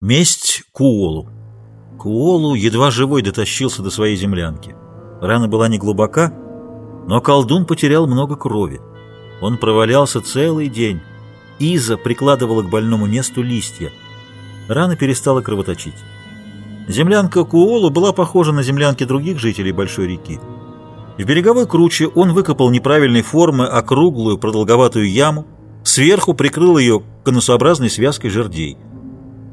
Месть Куолу. Куолу едва живой дотащился до своей землянки. Рана была не глубока, но колдун потерял много крови. Он провалялся целый день. Иза прикладывала к больному месту листья. Рана перестала кровоточить. Землянка Куолу была похожа на землянки других жителей Большой реки. В береговой круче он выкопал неправильной формы округлую продолговатую яму, сверху прикрыл ее конусообразной связкой жердей.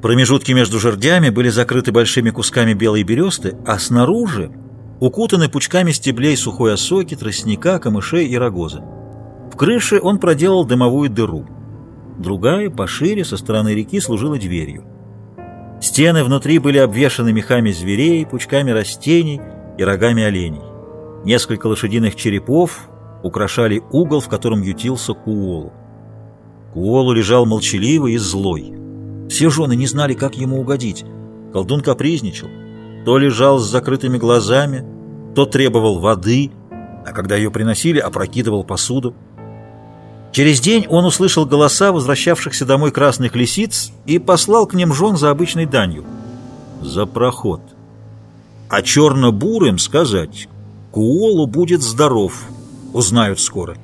Промежутки между жердями были закрыты большими кусками белой бересты, а снаружи укутаны пучками стеблей сухой осоки, тростника, камышей и рогоза. В крыше он проделал дымовую дыру. Другая, пошире, со стороны реки, служила дверью. Стены внутри были обвешаны мехами зверей, пучками растений и рогами оленей. Несколько лошадиных черепов украшали угол, в котором ютился Куолу. Куолу лежал молчаливый и злой. Все жены не знали, как ему угодить. Колдун капризничал. То лежал с закрытыми глазами, то требовал воды, а когда ее приносили, опрокидывал посуду. Через день он услышал голоса возвращавшихся домой красных лисиц и послал к ним жен за обычной данью. За проход. А черно-бурым сказать, Куолу будет здоров, узнают скоро.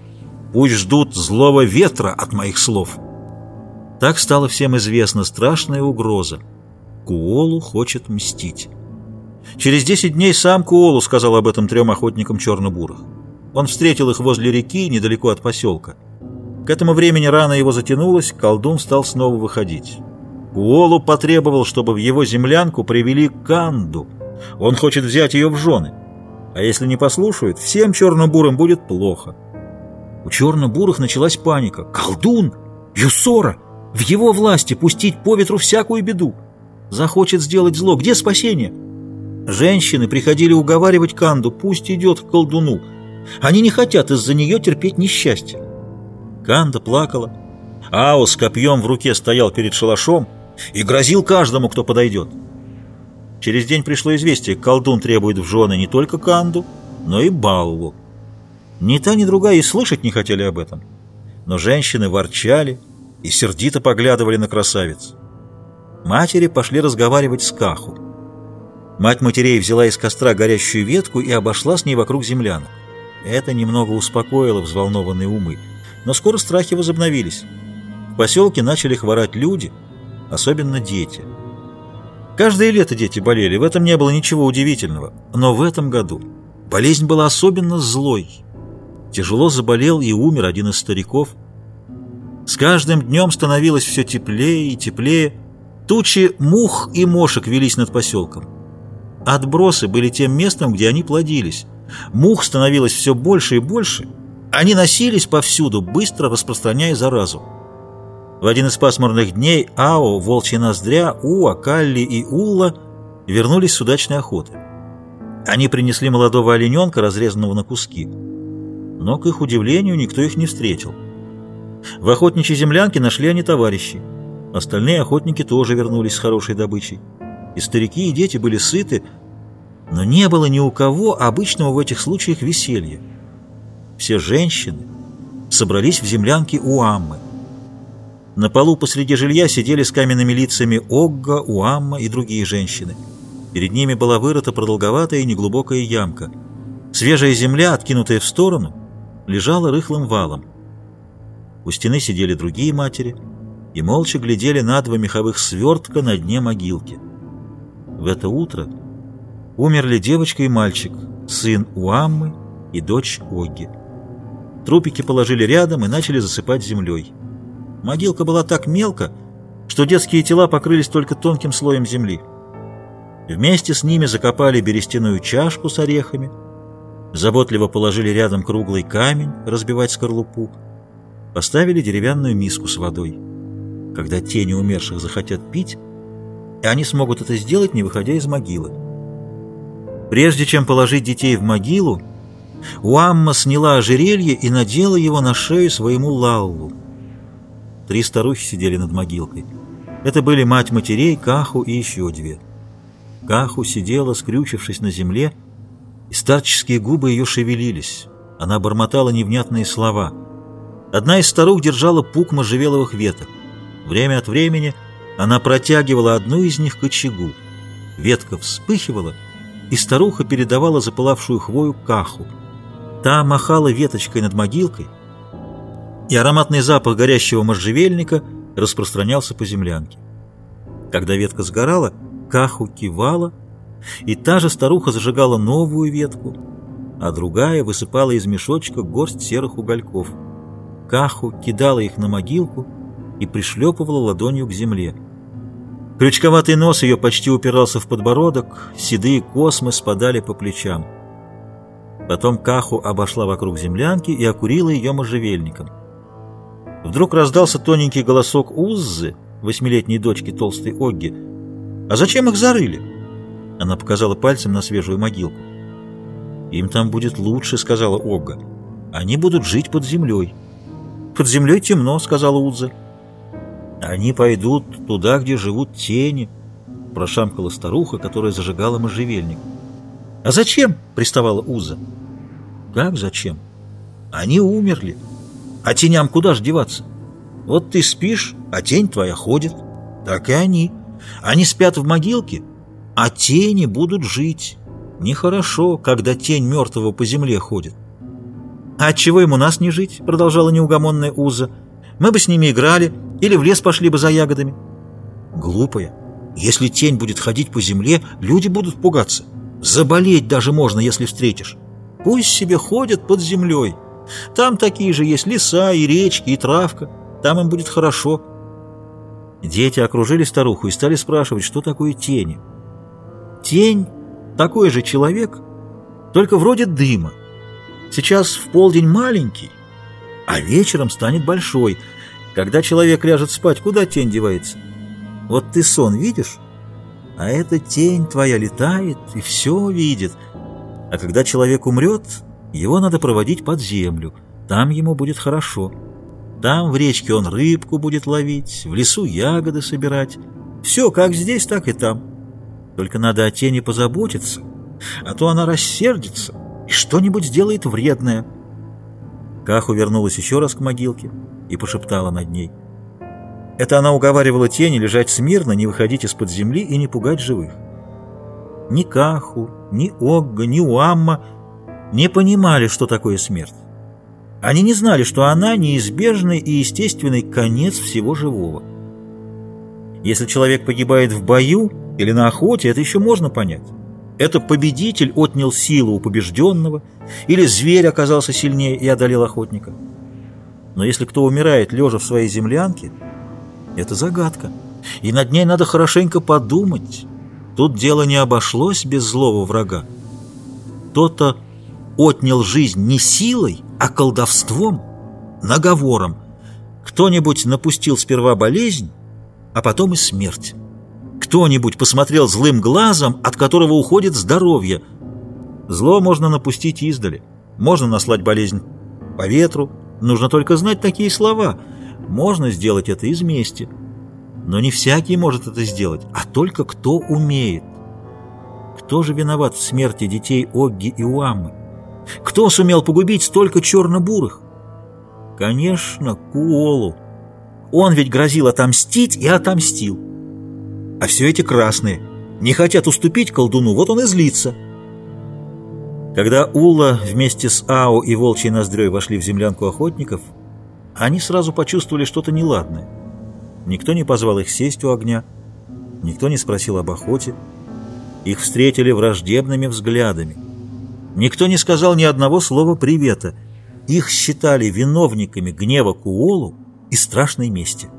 Пусть ждут злого ветра от моих слов. Так стало всем известна страшная угроза. Куолу хочет мстить. Через десять дней сам Куолу сказал об этом трем охотникам черно-бурых. Он встретил их возле реки, недалеко от поселка. К этому времени рана его затянулась, колдун стал снова выходить. Куолу потребовал, чтобы в его землянку привели Канду. Он хочет взять ее в жены. А если не послушают, всем черно-бурым будет плохо. У черно-бурых началась паника. «Колдун! Юсора! В его власти пустить по ветру всякую беду! Захочет сделать зло! Где спасение?» Женщины приходили уговаривать Канду, пусть идет к колдуну. Они не хотят из-за нее терпеть несчастье. Канда плакала. Ао с копьем в руке стоял перед шалашом и грозил каждому, кто подойдет. Через день пришло известие, колдун требует в жены не только Канду, но и Баллу. Ни та, ни другая и слышать не хотели об этом. Но женщины ворчали и сердито поглядывали на красавиц. Матери пошли разговаривать с Каху. Мать матерей взяла из костра горящую ветку и обошла с ней вокруг землянок. Это немного успокоило взволнованные умы, но скоро страхи возобновились. В поселке начали хворать люди, особенно дети. Каждое лето дети болели, в этом не было ничего удивительного. Но в этом году болезнь была особенно злой. Тяжело заболел и умер один из стариков. С каждым днем становилось все теплее и теплее. Тучи мух и мошек велись над поселком. Отбросы были тем местом, где они плодились. Мух становилось все больше и больше. Они носились повсюду, быстро распространяя заразу. В один из пасмурных дней Ао, Волчья Ноздря, Уа, Калли и Улла вернулись с удачной охоты. Они принесли молодого олененка, разрезанного на куски. Но, к их удивлению, никто их не встретил. В охотничьей землянке нашли они товарищей. Остальные охотники тоже вернулись с хорошей добычей. И старики, и дети были сыты, но не было ни у кого обычного в этих случаях веселья. Все женщины собрались в землянке у Аммы. На полу посреди жилья сидели с каменными лицами Огга, Уамма и другие женщины. Перед ними была вырыта продолговатая и неглубокая ямка. Свежая земля, откинутая в сторону, лежала рыхлым валом. У стены сидели другие матери и молча глядели на два меховых свертка на дне могилки. В это утро умерли девочка и мальчик, сын Уаммы и дочь Огги. Трупики положили рядом и начали засыпать землей. Могилка была так мелко, что детские тела покрылись только тонким слоем земли. Вместе с ними закопали берестяную чашку с орехами, заботливо положили рядом круглый камень разбивать скорлупу, поставили деревянную миску с водой. Когда тени умерших захотят пить, и они смогут это сделать, не выходя из могилы. Прежде чем положить детей в могилу, Уамма сняла ожерелье и надела его на шею своему Лаулу. Три старухи сидели над могилкой. Это были мать матерей, Каху и еще две. Каху сидела, скрючившись на земле, и старческие губы ее шевелились. Она бормотала невнятные слова. Одна из старух держала пук можжевеловых веток. Время от времени Она протягивала одну из них к очагу. Ветка вспыхивала, и старуха передавала запылавшую хвою каху. Та махала веточкой над могилкой, и ароматный запах горящего можжевельника распространялся по землянке. Когда ветка сгорала, каху кивала, и та же старуха зажигала новую ветку, а другая высыпала из мешочка горсть серых угольков. Каху кидала их на могилку и пришлепывала ладонью к земле. Крючковатый нос ее почти упирался в подбородок, седые космы спадали по плечам. Потом Каху обошла вокруг землянки и окурила ее можжевельником. Вдруг раздался тоненький голосок Уззы, восьмилетней дочки толстой Огги. «А зачем их зарыли?» Она показала пальцем на свежую могилку. «Им там будет лучше», — сказала Огга. «Они будут жить под землей». «Под землей темно», — сказала Узза. «Они пойдут туда, где живут тени», — прошамкала старуха, которая зажигала можжевельник. «А зачем?» — приставала Уза. «Как зачем? Они умерли. А теням куда ж деваться? Вот ты спишь, а тень твоя ходит. Так и они. Они спят в могилке, а тени будут жить. Нехорошо, когда тень мертвого по земле ходит». «А чего ему нас не жить?» — продолжала неугомонная Уза. «Мы бы с ними играли, или в лес пошли бы за ягодами. Глупая. Если тень будет ходить по земле, люди будут пугаться. Заболеть даже можно, если встретишь. Пусть себе ходят под землей. Там такие же есть леса и речки, и травка. Там им будет хорошо. Дети окружили старуху и стали спрашивать, что такое тени. Тень — такой же человек, только вроде дыма. Сейчас в полдень маленький, а вечером станет большой — когда человек ляжет спать, куда тень девается? Вот ты сон видишь, а эта тень твоя летает и все видит. А когда человек умрет, его надо проводить под землю. Там ему будет хорошо. Там в речке он рыбку будет ловить, в лесу ягоды собирать. Все как здесь, так и там. Только надо о тени позаботиться, а то она рассердится и что-нибудь сделает вредное. Каху вернулась еще раз к могилке и пошептала над ней. Это она уговаривала тени лежать смирно, не выходить из-под земли и не пугать живых. Ни Каху, ни Огга, ни Уамма не понимали, что такое смерть. Они не знали, что она неизбежный и естественный конец всего живого. Если человек погибает в бою или на охоте, это еще можно понять. Это победитель отнял силу у побежденного, или зверь оказался сильнее и одолел охотника. Но если кто умирает, лежа в своей землянке, это загадка, и над ней надо хорошенько подумать. Тут дело не обошлось без злого врага. Кто-то отнял жизнь не силой, а колдовством, наговором. Кто-нибудь напустил сперва болезнь, а потом и смерть. Кто-нибудь посмотрел злым глазом, от которого уходит здоровье. Зло можно напустить издали, можно наслать болезнь по ветру, Нужно только знать такие слова. Можно сделать это из мести. Но не всякий может это сделать, а только кто умеет. Кто же виноват в смерти детей Огги и Уаммы? Кто сумел погубить столько черно-бурых? Конечно, Куолу. Он ведь грозил отомстить и отомстил. А все эти красные не хотят уступить колдуну, вот он и злится. Когда Ула вместе с Ао и Волчьей Ноздрёй вошли в землянку охотников, они сразу почувствовали что-то неладное. Никто не позвал их сесть у огня, никто не спросил об охоте. Их встретили враждебными взглядами. Никто не сказал ни одного слова привета. Их считали виновниками гнева Куолу и страшной мести.